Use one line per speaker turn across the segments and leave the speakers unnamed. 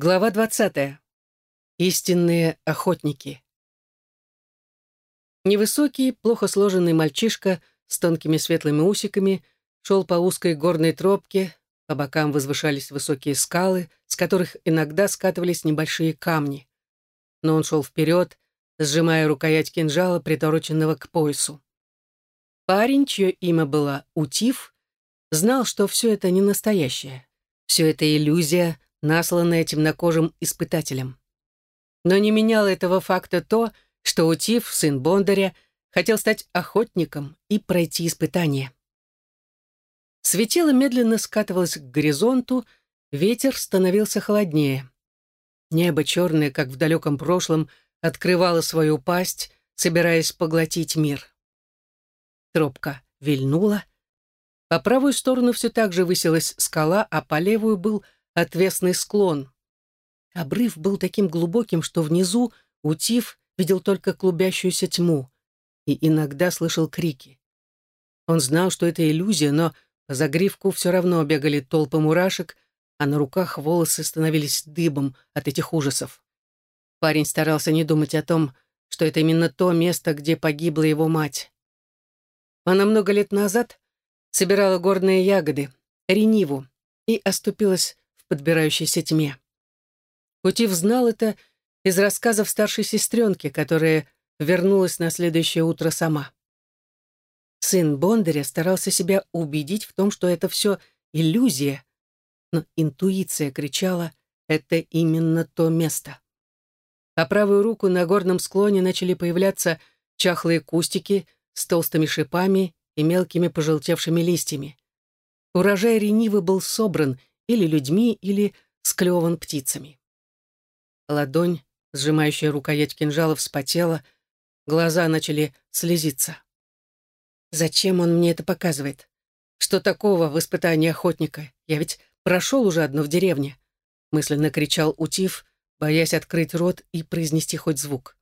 Глава 20. Истинные охотники. Невысокий, плохо сложенный мальчишка с тонкими светлыми усиками шел по узкой горной тропке, по бокам возвышались высокие скалы, с которых иногда скатывались небольшие камни. Но он шел вперед, сжимая рукоять кинжала, притороченного к поясу. Парень, чье имя было Утив, знал, что все это не настоящее. Все это иллюзия — насланная темнокожим испытателем. Но не меняло этого факта то, что Утив, сын Бондаря, хотел стать охотником и пройти испытание. Светило медленно скатывалось к горизонту, ветер становился холоднее. Небо черное, как в далеком прошлом, открывало свою пасть, собираясь поглотить мир. Тропка вильнула. По правую сторону все так же высилась скала, а по левую был отвесный склон. Обрыв был таким глубоким, что внизу Утив видел только клубящуюся тьму и иногда слышал крики. Он знал, что это иллюзия, но по загривку все равно бегали толпы мурашек, а на руках волосы становились дыбом от этих ужасов. Парень старался не думать о том, что это именно то место, где погибла его мать. Она много лет назад собирала горные ягоды, рениву, и оступилась подбирающейся тьме. Кутив знал это из рассказов старшей сестренки, которая вернулась на следующее утро сама. Сын Бондаря старался себя убедить в том, что это все иллюзия, но интуиция кричала «это именно то место». По правую руку на горном склоне начали появляться чахлые кустики с толстыми шипами и мелкими пожелтевшими листьями. Урожай ренивы был собран или людьми, или склеван птицами. Ладонь, сжимающая рукоять кинжала, вспотела, глаза начали слезиться. Зачем он мне это показывает? Что такого в испытании охотника? Я ведь прошел уже одно в деревне. Мысленно кричал Утив, боясь открыть рот и произнести хоть звук.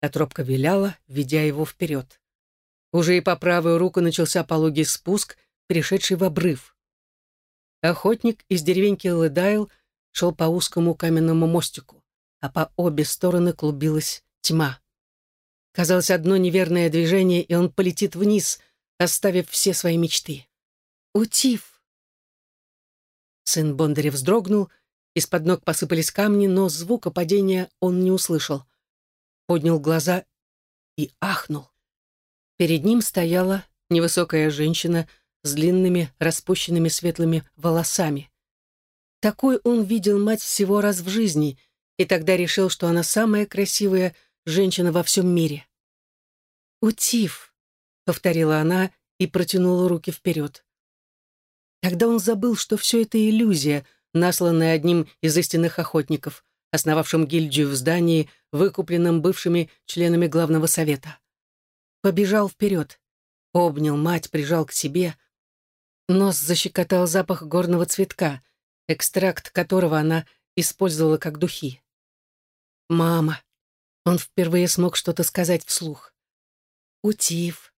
А тропка виляла, ведя его вперед. Уже и по правую руку начался пологий спуск, перешедший в обрыв. Охотник из деревеньки Лыдайл шел по узкому каменному мостику, а по обе стороны клубилась тьма. Казалось, одно неверное движение, и он полетит вниз, оставив все свои мечты. «Утив!» Сын Бондаря вздрогнул, из-под ног посыпались камни, но звука падения он не услышал. Поднял глаза и ахнул. Перед ним стояла невысокая женщина с длинными распущенными светлыми волосами. Такой он видел мать всего раз в жизни и тогда решил, что она самая красивая женщина во всем мире. «Утив», — повторила она и протянула руки вперед. Тогда он забыл, что все это иллюзия, насланная одним из истинных охотников, основавшим гильдию в здании, выкупленном бывшими членами главного совета. Побежал вперед, обнял мать, прижал к себе, Нос защекотал запах горного цветка, экстракт которого она использовала как духи. «Мама!» Он впервые смог что-то сказать вслух. «Утив!»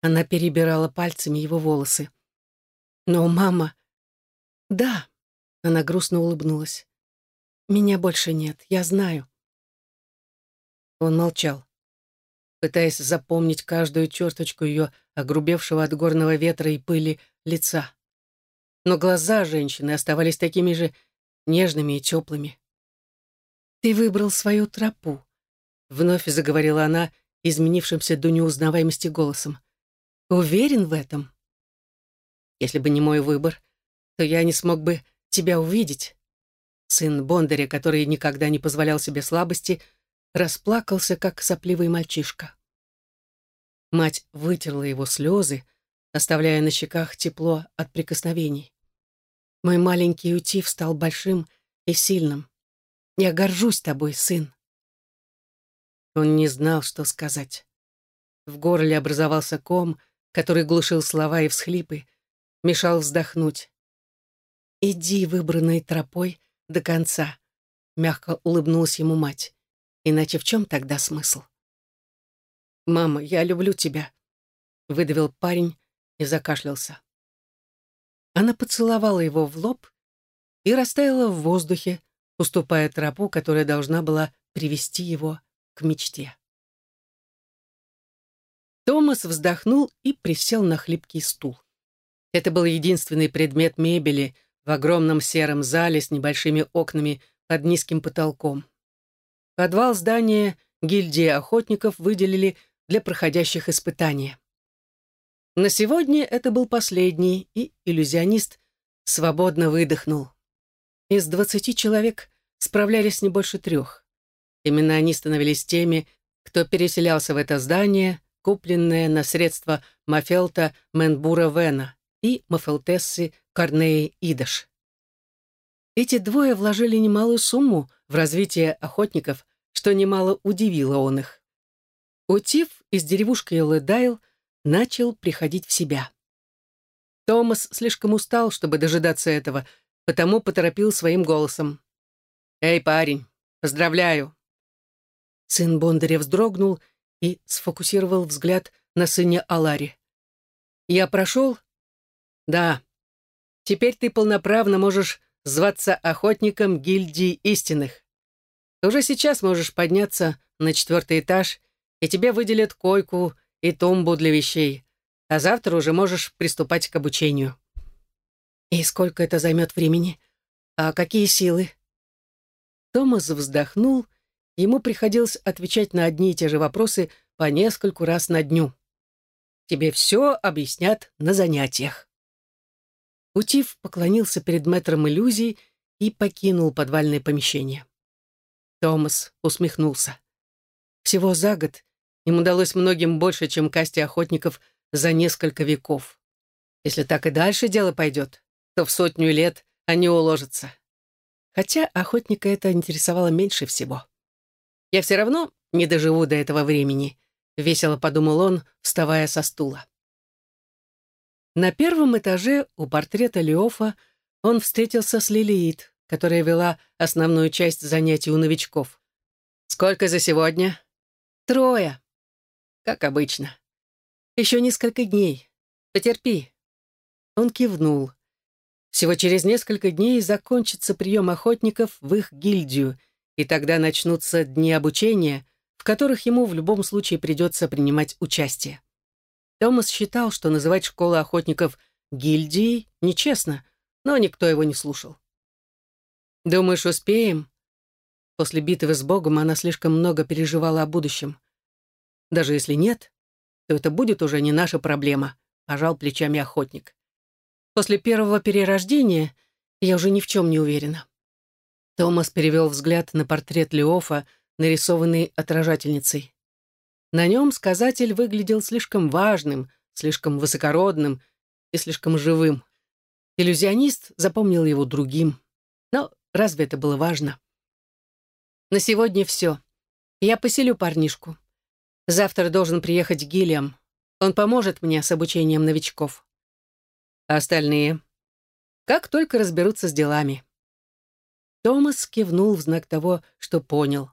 Она перебирала пальцами его волосы. «Но мама...» «Да!» Она грустно улыбнулась. «Меня больше нет, я знаю». Он молчал пытаясь запомнить каждую черточку ее огрубевшего от горного ветра и пыли лица. Но глаза женщины оставались такими же нежными и теплыми. «Ты выбрал свою тропу», — вновь заговорила она, изменившимся до неузнаваемости голосом. «Уверен в этом?» «Если бы не мой выбор, то я не смог бы тебя увидеть». Сын Бондаря, который никогда не позволял себе слабости, расплакался, как сопливый мальчишка. Мать вытерла его слезы, оставляя на щеках тепло от прикосновений. Мой маленький Утив стал большим и сильным. Я горжусь тобой, сын. Он не знал, что сказать. В горле образовался ком, который глушил слова и всхлипы, мешал вздохнуть. «Иди выбранной тропой до конца», — мягко улыбнулась ему мать. «Иначе в чем тогда смысл?» «Мама, я люблю тебя», — выдавил парень и закашлялся. Она поцеловала его в лоб и растаяла в воздухе, уступая тропу, которая должна была привести его к мечте. Томас вздохнул и присел на хлипкий стул. Это был единственный предмет мебели в огромном сером зале с небольшими окнами под низким потолком. Подвал здания гильдии охотников выделили для проходящих испытания. На сегодня это был последний, и иллюзионист свободно выдохнул. Из двадцати человек справлялись не больше трех. Именно они становились теми, кто переселялся в это здание, купленное на средства Мафелта Менбура Вена и Мафелтессы Корнеи Идаш. Эти двое вложили немалую сумму в развитие охотников, что немало удивило он их. Утив из деревушки Ледайл начал приходить в себя. Томас слишком устал, чтобы дожидаться этого, потому поторопил своим голосом. «Эй, парень, поздравляю!» Сын Бондаря вздрогнул и сфокусировал взгляд на сыне Алари. «Я прошел?» «Да. Теперь ты полноправно можешь зваться охотником гильдии истинных. Уже сейчас можешь подняться на четвертый этаж, и тебе выделят койку и тумбу для вещей, а завтра уже можешь приступать к обучению». «И сколько это займет времени? А какие силы?» Томас вздохнул ему приходилось отвечать на одни и те же вопросы по нескольку раз на дню. Тебе все объяснят на занятиях. Утив поклонился перед мэтром иллюзий и покинул подвальное помещение. Томас усмехнулся. Всего за год им удалось многим больше, чем касте охотников за несколько веков. Если так и дальше дело пойдет, то в сотню лет они уложатся. Хотя охотника это интересовало меньше всего. Я все равно не доживу до этого времени», — весело подумал он, вставая со стула. На первом этаже у портрета Леофа он встретился с Лилиит, которая вела основную часть занятий у новичков. «Сколько за сегодня?» «Трое». «Как обычно». «Еще несколько дней. Потерпи». Он кивнул. Всего через несколько дней закончится прием охотников в их гильдию, и тогда начнутся дни обучения, в которых ему в любом случае придется принимать участие. Томас считал, что называть школу охотников гильдией нечестно, но никто его не слушал. «Думаешь, успеем?» После битвы с Богом она слишком много переживала о будущем. «Даже если нет, то это будет уже не наша проблема», — пожал плечами охотник. «После первого перерождения я уже ни в чем не уверена. Томас перевел взгляд на портрет Леофа, нарисованный отражательницей. На нем сказатель выглядел слишком важным, слишком высокородным и слишком живым. Иллюзионист запомнил его другим. Но разве это было важно? На сегодня все. Я поселю парнишку. Завтра должен приехать Гиллиам. Он поможет мне с обучением новичков. А остальные? Как только разберутся с делами. Томас кивнул в знак того, что понял.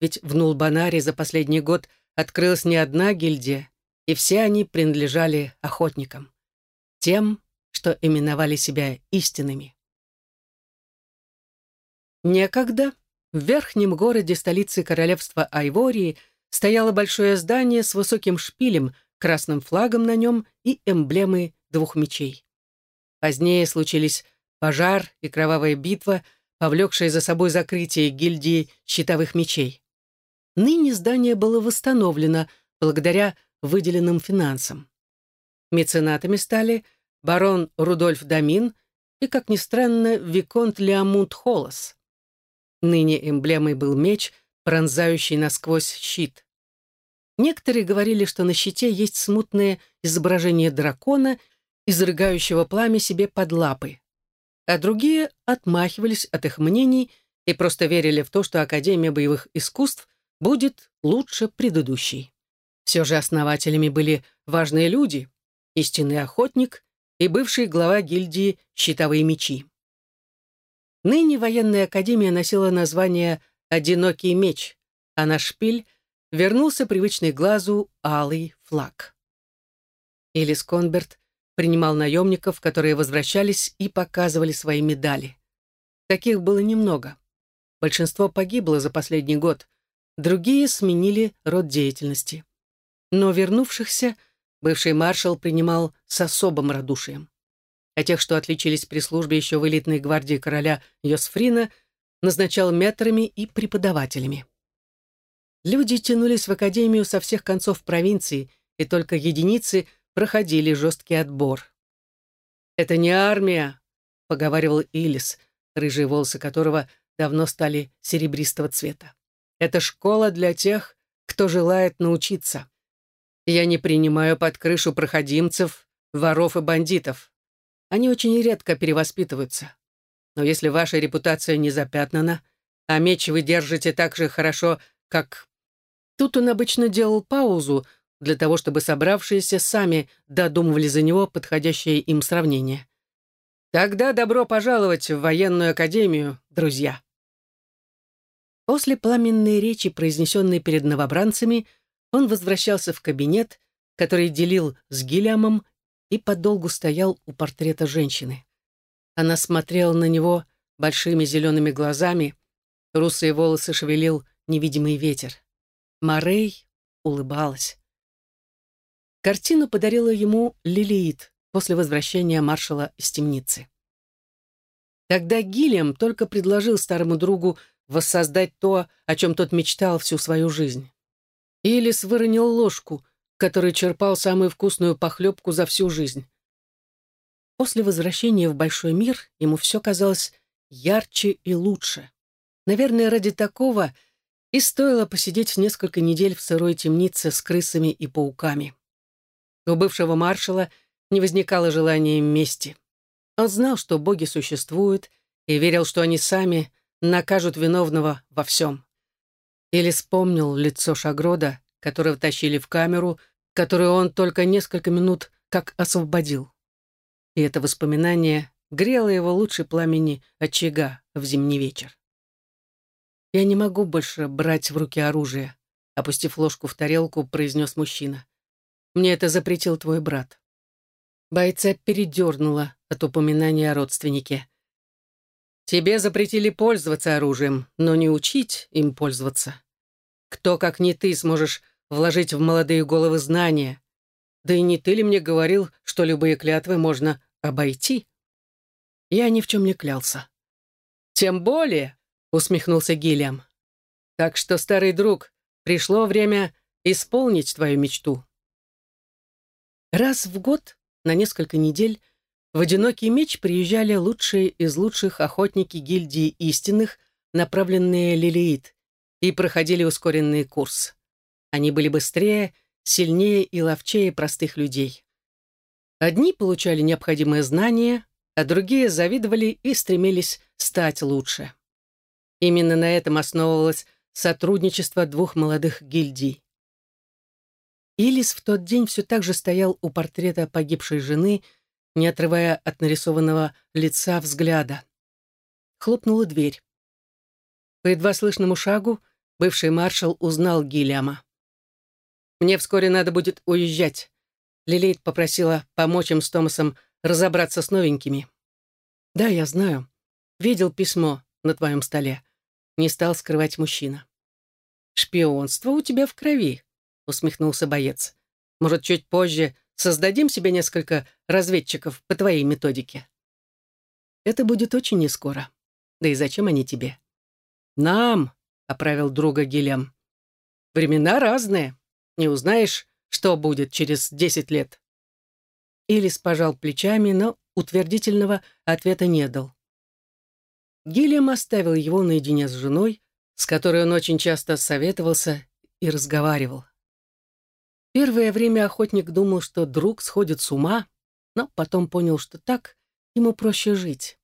Ведь в Нулбанаре за последний год открылась не одна гильдия, и все они принадлежали охотникам. Тем, что именовали себя истинными. Некогда в верхнем городе столицы королевства Айвории стояло большое здание с высоким шпилем, красным флагом на нем и эмблемой двух мечей. Позднее случились пожар и кровавая битва — повлекшее за собой закрытие гильдии щитовых мечей. Ныне здание было восстановлено благодаря выделенным финансам. Меценатами стали барон Рудольф Дамин и, как ни странно, Виконт Леомунд Холос. Ныне эмблемой был меч, пронзающий насквозь щит. Некоторые говорили, что на щите есть смутное изображение дракона, изрыгающего пламя себе под лапы а другие отмахивались от их мнений и просто верили в то, что Академия боевых искусств будет лучше предыдущей. Все же основателями были важные люди, истинный охотник и бывший глава гильдии «Щитовые мечи». Ныне военная академия носила название «Одинокий меч», а на шпиль вернулся привычный глазу алый флаг. Элис Конберт принимал наемников, которые возвращались и показывали свои медали. Таких было немного. большинство погибло за последний год, другие сменили род деятельности. Но вернувшихся бывший маршал принимал с особым радушием. А тех, что отличились при службе еще в элитной гвардии короля Йосфрина, назначал метрами и преподавателями. Люди тянулись в академию со всех концов провинции, и только единицы проходили жесткий отбор. «Это не армия», — поговаривал Илис, рыжие волосы которого давно стали серебристого цвета. «Это школа для тех, кто желает научиться. Я не принимаю под крышу проходимцев, воров и бандитов. Они очень редко перевоспитываются. Но если ваша репутация не запятнана, а меч вы держите так же хорошо, как... Тут он обычно делал паузу для того, чтобы собравшиеся сами додумывали за него подходящее им сравнение. Тогда добро пожаловать в военную академию, друзья. После пламенной речи, произнесенной перед новобранцами, он возвращался в кабинет, который делил с Гильямом и подолгу стоял у портрета женщины. Она смотрела на него большими зелеными глазами, русые волосы шевелил невидимый ветер. Морей улыбалась. Картину подарила ему Лилиит после возвращения маршала из темницы. Тогда Гильям только предложил старому другу воссоздать то, о чем тот мечтал всю свою жизнь. Илис выронил ложку, который черпал самую вкусную похлебку за всю жизнь. После возвращения в большой мир ему все казалось ярче и лучше. Наверное, ради такого и стоило посидеть несколько недель в сырой темнице с крысами и пауками. У бывшего маршала не возникало желания мести. Он знал, что боги существуют, и верил, что они сами накажут виновного во всем. Или вспомнил лицо Шагрода, которого тащили в камеру, которую он только несколько минут как освободил. И это воспоминание грело его лучше пламени очага в зимний вечер. «Я не могу больше брать в руки оружие», — опустив ложку в тарелку, произнес мужчина. «Мне это запретил твой брат». Бойца передернула от упоминания о родственнике. «Тебе запретили пользоваться оружием, но не учить им пользоваться. Кто, как не ты, сможешь вложить в молодые головы знания? Да и не ты ли мне говорил, что любые клятвы можно обойти?» Я ни в чем не клялся. «Тем более», — усмехнулся Гильям. «Так что, старый друг, пришло время исполнить твою мечту». Раз в год, на несколько недель, в «Одинокий меч» приезжали лучшие из лучших охотники гильдии истинных, направленные Лилиит, и проходили ускоренный курс. Они были быстрее, сильнее и ловчее простых людей. Одни получали необходимые знания, а другие завидовали и стремились стать лучше. Именно на этом основывалось сотрудничество двух молодых гильдий. Илис в тот день все так же стоял у портрета погибшей жены, не отрывая от нарисованного лица взгляда. Хлопнула дверь. По едва слышному шагу бывший маршал узнал Гильяма. «Мне вскоре надо будет уезжать», Лилейт попросила помочь им с Томасом разобраться с новенькими. «Да, я знаю. Видел письмо на твоем столе». Не стал скрывать мужчина. «Шпионство у тебя в крови», — усмехнулся боец. «Может, чуть позже создадим себе несколько разведчиков по твоей методике?» «Это будет очень нескоро. Да и зачем они тебе?» «Нам», — оправил друга Гильям. «Времена разные. Не узнаешь, что будет через десять лет. Илис пожал плечами, но утвердительного ответа не дал. Гильям оставил его наедине с женой, с которой он очень часто советовался и разговаривал. Первое время охотник думал, что друг сходит с ума, но потом понял, что так ему проще жить.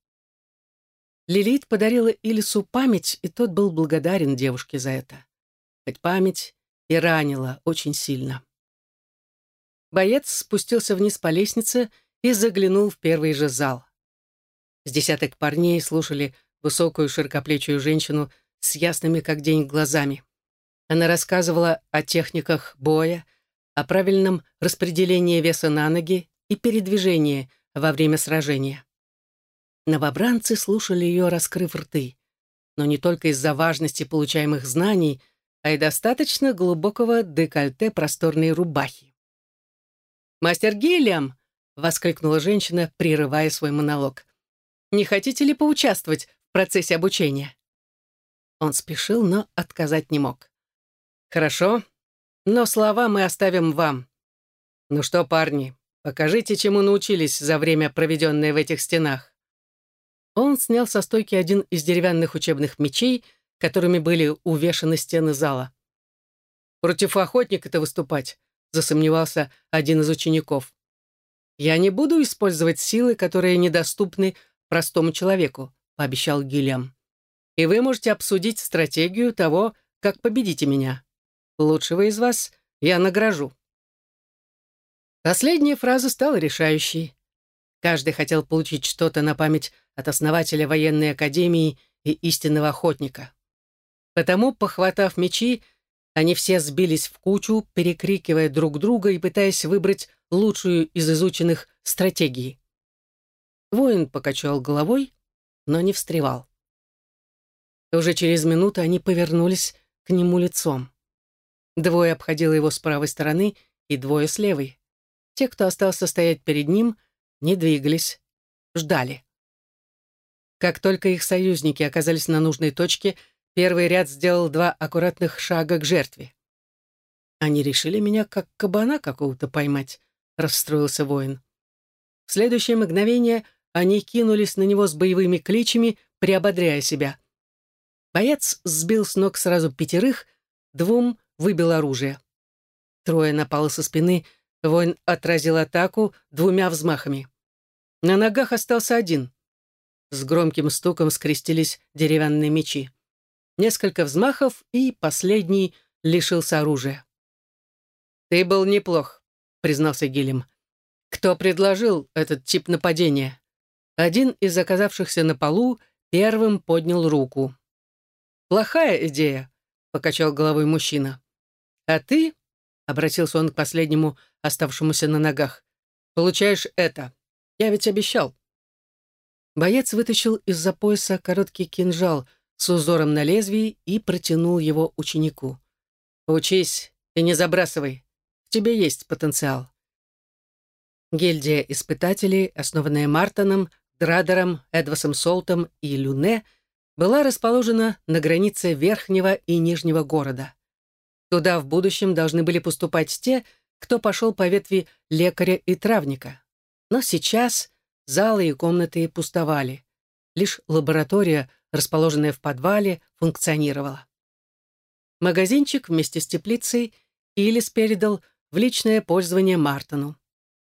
Лилит подарила Илису память, и тот был благодарен девушке за это. Хоть память и ранила очень сильно. Боец спустился вниз по лестнице и заглянул в первый же зал. С десяток парней слушали высокую широкоплечую женщину с ясными как день глазами. Она рассказывала о техниках боя, о правильном распределении веса на ноги и передвижении во время сражения. Новобранцы слушали ее, раскрыв рты. но не только из-за важности получаемых знаний, а и достаточно глубокого декольте просторной рубахи. «Мастер Гиллиам!» — воскликнула женщина, прерывая свой монолог. «Не хотите ли поучаствовать в процессе обучения?» Он спешил, но отказать не мог. «Хорошо, но слова мы оставим вам. Ну что, парни, покажите, чему научились за время, проведенное в этих стенах». Он снял со стойки один из деревянных учебных мечей, которыми были увешаны стены зала. «Против охотника-то выступать», — засомневался один из учеников. «Я не буду использовать силы, которые недоступны простому человеку», — пообещал Гильям. «И вы можете обсудить стратегию того, как победите меня. Лучшего из вас я награжу». Последняя фраза стала решающей. Каждый хотел получить что-то на память от основателя военной академии и истинного охотника. Потому, похватав мечи, они все сбились в кучу, перекрикивая друг друга и пытаясь выбрать лучшую из изученных стратегий. Воин покачал головой, но не встревал. Уже через минуту они повернулись к нему лицом. Двое обходило его с правой стороны и двое с левой. Те, кто остался стоять перед ним, не двигались, ждали. Как только их союзники оказались на нужной точке, первый ряд сделал два аккуратных шага к жертве. «Они решили меня как кабана какого-то поймать», — расстроился воин. В следующее мгновение они кинулись на него с боевыми кличами, приободряя себя. Боец сбил с ног сразу пятерых, двум выбил оружие. Трое напало со спины, воин отразил атаку двумя взмахами. На ногах остался один. С громким стуком скрестились деревянные мечи. Несколько взмахов, и последний лишился оружия. «Ты был неплох», — признался Гилем. «Кто предложил этот тип нападения?» Один из оказавшихся на полу первым поднял руку. «Плохая идея», — покачал головой мужчина. «А ты», — обратился он к последнему, оставшемуся на ногах, — «получаешь это. Я ведь обещал». Боец вытащил из-за пояса короткий кинжал с узором на лезвии и протянул его ученику. «Учись и не забрасывай. В тебе есть потенциал». Гильдия испытателей, основанная Мартоном, Драдером, Эдвасом Солтом и Люне, была расположена на границе верхнего и нижнего города. Туда в будущем должны были поступать те, кто пошел по ветви лекаря и травника. Но сейчас Залы и комнаты пустовали. Лишь лаборатория, расположенная в подвале, функционировала. Магазинчик вместе с теплицей Илис передал в личное пользование Мартону.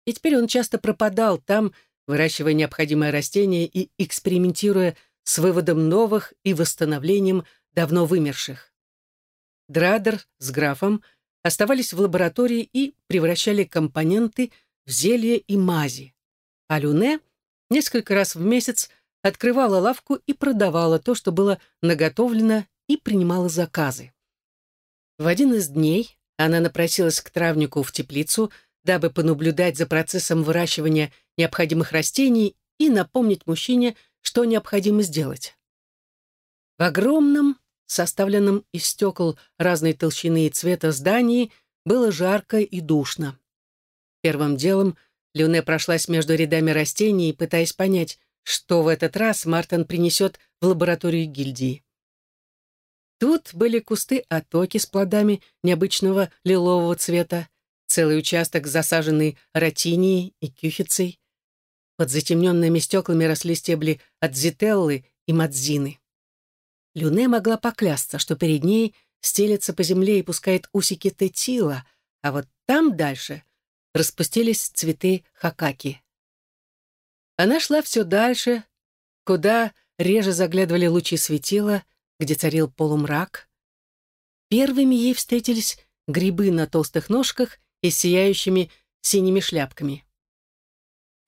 И теперь он часто пропадал там, выращивая необходимые растения и экспериментируя с выводом новых и восстановлением давно вымерших. Драдер с графом оставались в лаборатории и превращали компоненты в зелья и мази а Люне несколько раз в месяц открывала лавку и продавала то, что было наготовлено, и принимала заказы. В один из дней она напросилась к травнику в теплицу, дабы понаблюдать за процессом выращивания необходимых растений и напомнить мужчине, что необходимо сделать. В огромном, составленном из стекол разной толщины и цвета здании, было жарко и душно. Первым делом Люне прошлась между рядами растений, пытаясь понять, что в этот раз Мартин принесет в лабораторию гильдии. Тут были кусты отоки с плодами необычного лилового цвета, целый участок, засаженный ротинией и кюхицей. Под затемненными стеклами росли стебли от зителлы и мадзины. Люне могла поклясться, что перед ней стелется по земле и пускает усики тетила, а вот там дальше — распустились цветы хакаки. Она шла все дальше, куда реже заглядывали лучи светила, где царил полумрак. Первыми ей встретились грибы на толстых ножках и сияющими синими шляпками.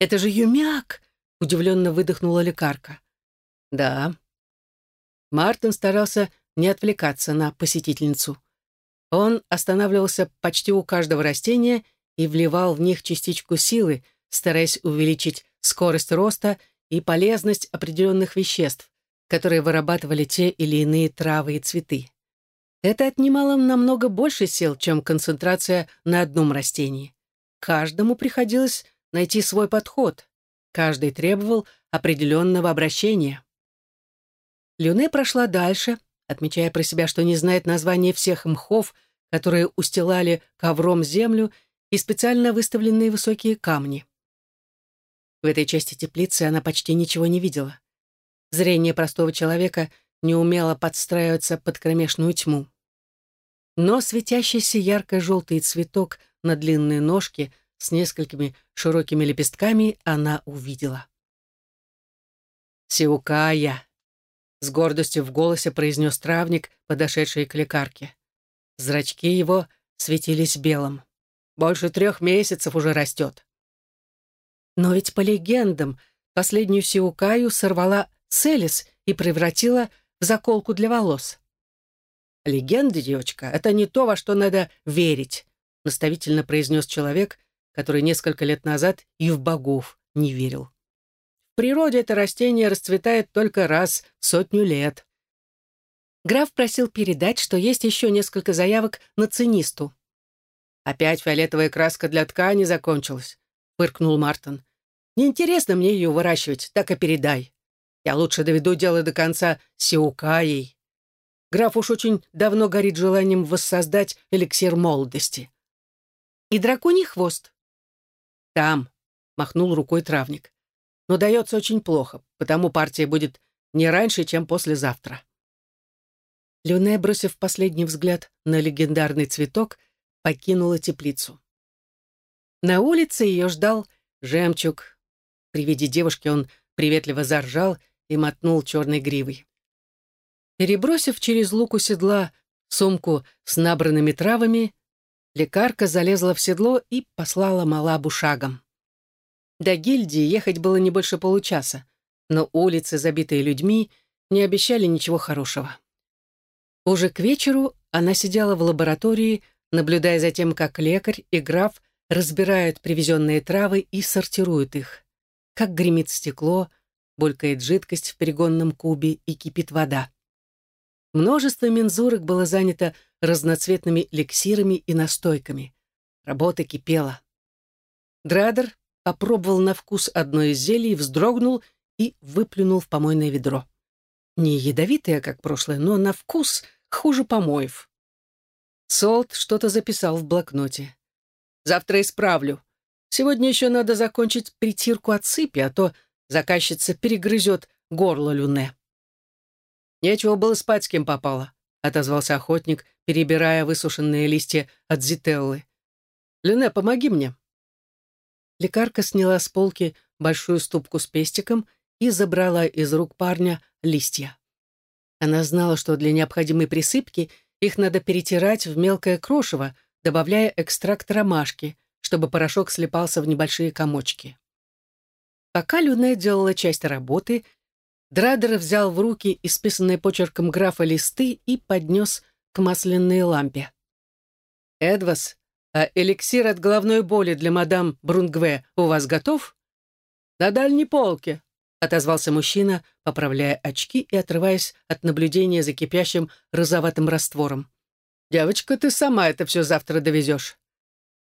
«Это же юмяк!» — удивленно выдохнула лекарка. «Да». Мартин старался не отвлекаться на посетительницу. Он останавливался почти у каждого растения и вливал в них частичку силы, стараясь увеличить скорость роста и полезность определенных веществ, которые вырабатывали те или иные травы и цветы. Это отнимало намного больше сил, чем концентрация на одном растении. Каждому приходилось найти свой подход. Каждый требовал определенного обращения. Люне прошла дальше, отмечая про себя, что не знает названия всех мхов, которые устилали ковром землю и специально выставленные высокие камни. В этой части теплицы она почти ничего не видела. Зрение простого человека не умело подстраиваться под кромешную тьму. Но светящийся ярко-желтый цветок на длинные ножки с несколькими широкими лепестками она увидела. «Сиукая!» — с гордостью в голосе произнес травник, подошедший к лекарке. Зрачки его светились белым. «Больше трех месяцев уже растет». Но ведь по легендам последнюю Сиукаю сорвала Целис и превратила в заколку для волос. «Легенды, девочка, это не то, во что надо верить», наставительно произнес человек, который несколько лет назад и в богов не верил. В природе это растение расцветает только раз в сотню лет. Граф просил передать, что есть еще несколько заявок на цинисту. «Опять фиолетовая краска для ткани закончилась», — фыркнул Мартин. «Неинтересно мне ее выращивать, так и передай. Я лучше доведу дело до конца Сиукаей. Граф уж очень давно горит желанием воссоздать эликсир молодости». «И драконий хвост», «Там», — махнул рукой травник. «Но дается очень плохо, потому партия будет не раньше, чем послезавтра». Люне, бросив последний взгляд на легендарный цветок, покинула теплицу. На улице ее ждал жемчуг. При виде девушки он приветливо заржал и мотнул черной гривой. Перебросив через луку седла сумку с набранными травами, Лекарка залезла в седло и послала Малабу шагом. До гильдии ехать было не больше получаса, но улицы, забитые людьми, не обещали ничего хорошего. Уже к вечеру она сидела в лаборатории, наблюдая за тем, как лекарь и граф разбирают привезенные травы и сортируют их. Как гремит стекло, булькает жидкость в перегонном кубе и кипит вода. Множество мензурок было занято разноцветными эликсирами и настойками. Работа кипела. Драдер попробовал на вкус одно из зелий, вздрогнул и выплюнул в помойное ведро. Не ядовитое, как прошлое, но на вкус хуже помоев. Солт что-то записал в блокноте. «Завтра исправлю. Сегодня еще надо закончить притирку от сыпи, а то заказчица перегрызет горло Люне». «Нечего было спать, с кем попало», — отозвался охотник, перебирая высушенные листья от зителлы. «Люне, помоги мне». Лекарка сняла с полки большую ступку с пестиком и забрала из рук парня листья. Она знала, что для необходимой присыпки их надо перетирать в мелкое крошево, добавляя экстракт ромашки, чтобы порошок слипался в небольшие комочки. Пока Люне делала часть работы, Драдер взял в руки исписанные почерком графа листы и поднес к масляной лампе. «Эдвас, а эликсир от головной боли для мадам Брунгве у вас готов?» «На дальней полке», — отозвался мужчина, поправляя очки и отрываясь от наблюдения за кипящим розоватым раствором. «Девочка, ты сама это все завтра довезешь».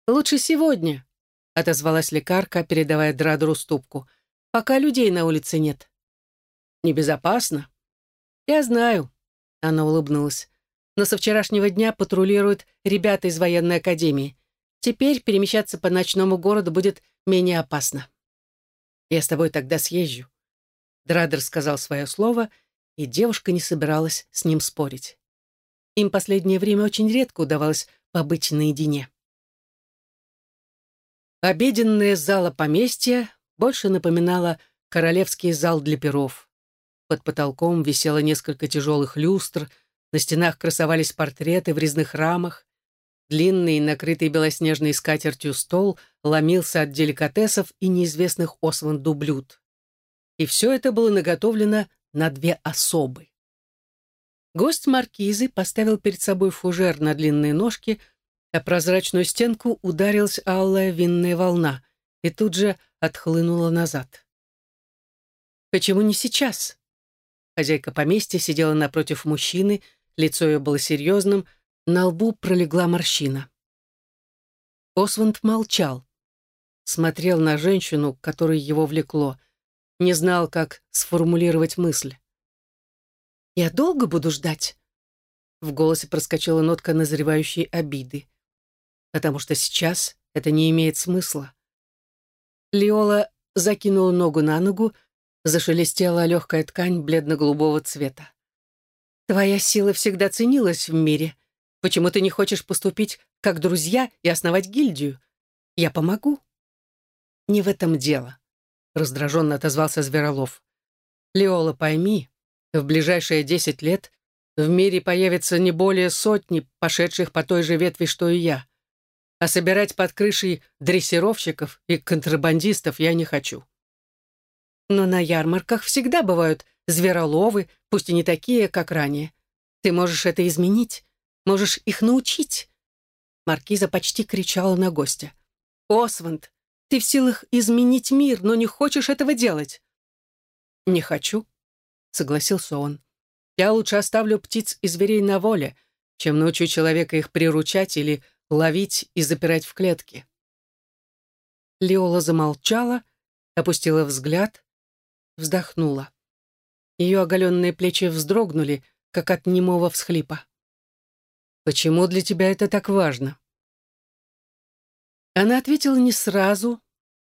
«Лучше сегодня», — отозвалась лекарка, передавая Драдеру ступку, «пока людей на улице нет». «Небезопасно». «Я знаю», — она улыбнулась но со вчерашнего дня патрулируют ребята из военной академии. Теперь перемещаться по ночному городу будет менее опасно. Я с тобой тогда съезжу. Драдер сказал свое слово, и девушка не собиралась с ним спорить. Им последнее время очень редко удавалось побыть наедине. Обеденная зала поместья больше напоминала королевский зал для перов. Под потолком висело несколько тяжелых люстр — на стенах красовались портреты в резных рамах. Длинный, накрытый белоснежной скатертью стол ломился от деликатесов и неизвестных Осванду блюд. И все это было наготовлено на две особы. Гость маркизы поставил перед собой фужер на длинные ножки, а прозрачную стенку ударилась алая винная волна и тут же отхлынула назад. «Почему не сейчас?» Хозяйка поместья сидела напротив мужчины, лицо ее было серьезным, на лбу пролегла морщина. Осванд молчал. Смотрел на женщину, которой его влекло. Не знал, как сформулировать мысль. «Я долго буду ждать?» В голосе проскочила нотка назревающей обиды. «Потому что сейчас это не имеет смысла». Лиола закинула ногу на ногу, зашелестела легкая ткань бледно-голубого цвета. «Твоя сила всегда ценилась в мире. Почему ты не хочешь поступить как друзья и основать гильдию? Я помогу». «Не в этом дело», — раздраженно отозвался Зверолов. «Леола, пойми, в ближайшие десять лет в мире появится не более сотни, пошедших по той же ветви, что и я. А собирать под крышей дрессировщиков и контрабандистов я не хочу. Но на ярмарках всегда бывают звероловы, пусть и не такие, как ранее. Ты можешь это изменить, можешь их научить. Маркиза почти кричала на гостя. «Осванд, ты в силах изменить мир, но не хочешь этого делать». «Не хочу», — согласился он. «Я лучше оставлю птиц и зверей на воле, чем научу человека их приручать или ловить и запирать в клетке». Леола замолчала, опустила взгляд, вздохнула. Ее оголенные плечи вздрогнули, как от немого всхлипа. «Почему для тебя это так важно?» Она ответила не сразу,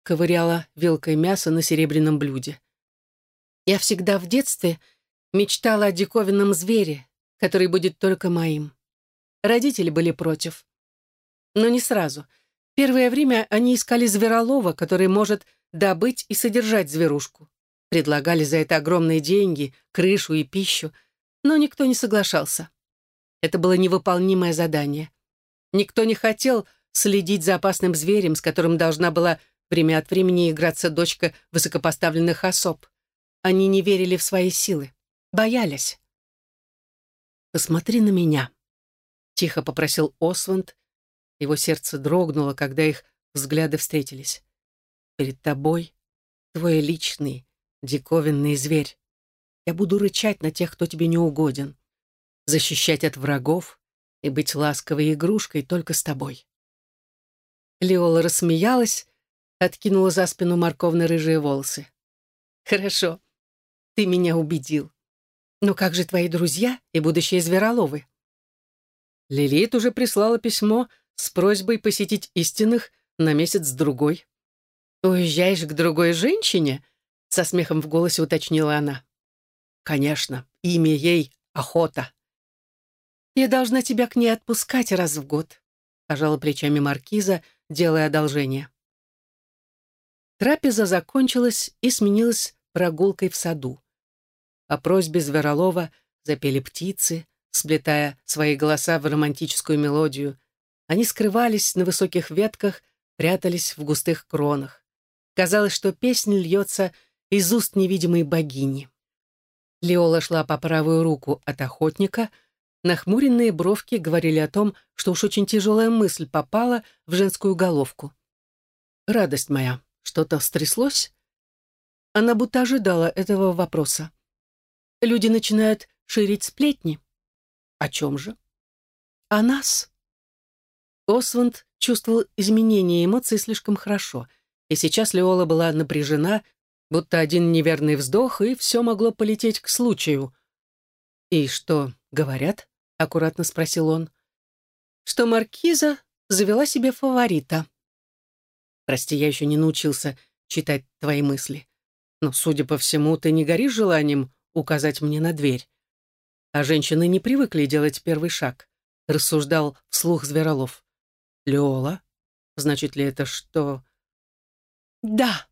ковыряла вилкой мясо на серебряном блюде. «Я всегда в детстве мечтала о диковинном звере, который будет только моим. Родители были против. Но не сразу. Первое время они искали зверолова, который может добыть и содержать зверушку. Предлагали за это огромные деньги, крышу и пищу, но никто не соглашался. Это было невыполнимое задание. Никто не хотел следить за опасным зверем, с которым должна была время от времени играться дочка высокопоставленных особ. Они не верили в свои силы, боялись. «Посмотри на меня», — тихо попросил Осванд. Его сердце дрогнуло, когда их взгляды встретились. «Перед тобой твой личный, диковинный зверь. Я буду рычать на тех, кто тебе не угоден, защищать от врагов и быть ласковой игрушкой только с тобой. Леола рассмеялась, откинула за спину морковно-рыжие волосы. «Хорошо, ты меня убедил. Но как же твои друзья и будущие звероловы?» Лилит уже прислала письмо с просьбой посетить истинных на месяц-другой. «Уезжаешь к другой женщине?» Со смехом в голосе уточнила она. «Конечно, имя ей — Охота». «Я должна тебя к ней отпускать раз в год», — пожала плечами маркиза, делая одолжение. Трапеза закончилась и сменилась прогулкой в саду. По просьбе Зверолова запели птицы, сплетая свои голоса в романтическую мелодию. Они скрывались на высоких ветках, прятались в густых кронах. Казалось, что песня льется из уст невидимой богини. Леола шла по правую руку от охотника, нахмуренные бровки говорили о том, что уж очень тяжелая мысль попала в женскую головку. «Радость моя, что-то стряслось?» Она будто ожидала этого вопроса. Люди начинают ширить сплетни. О чем же? О нас. Осванд чувствовал изменение эмоций слишком хорошо, и сейчас Леола была напряжена, будто один неверный вздох, и все могло полететь к случаю. «И что, говорят?» — аккуратно спросил он. «Что маркиза завела себе фаворита». «Прости, я еще не научился читать твои мысли. Но, судя по всему, ты не горишь желанием указать мне на дверь. А женщины не привыкли делать первый шаг», — рассуждал вслух Зверолов. «Леола? Значит ли это, что...» «Да»,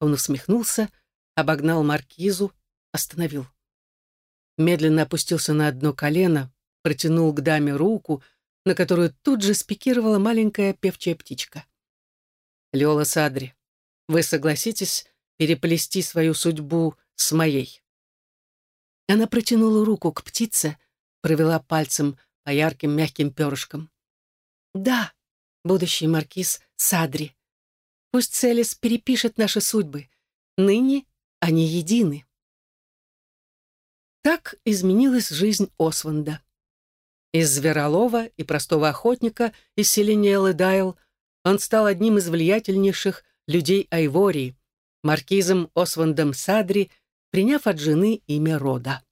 он усмехнулся, обогнал маркизу, остановил. Медленно опустился на одно колено, протянул к даме руку, на которую тут же спикировала маленькая певчая птичка. «Леола Садри, вы согласитесь переплести свою судьбу с моей?» Она протянула руку к птице, провела пальцем по ярким мягким перышкам. «Да, будущий маркиз Садри, Пусть Селис перепишет наши судьбы. Ныне они едины. Так изменилась жизнь Осванда. Из зверолова и простого охотника из селения Ледайл он стал одним из влиятельнейших людей Айвории, маркизом Освандом Садри, приняв от жены имя рода.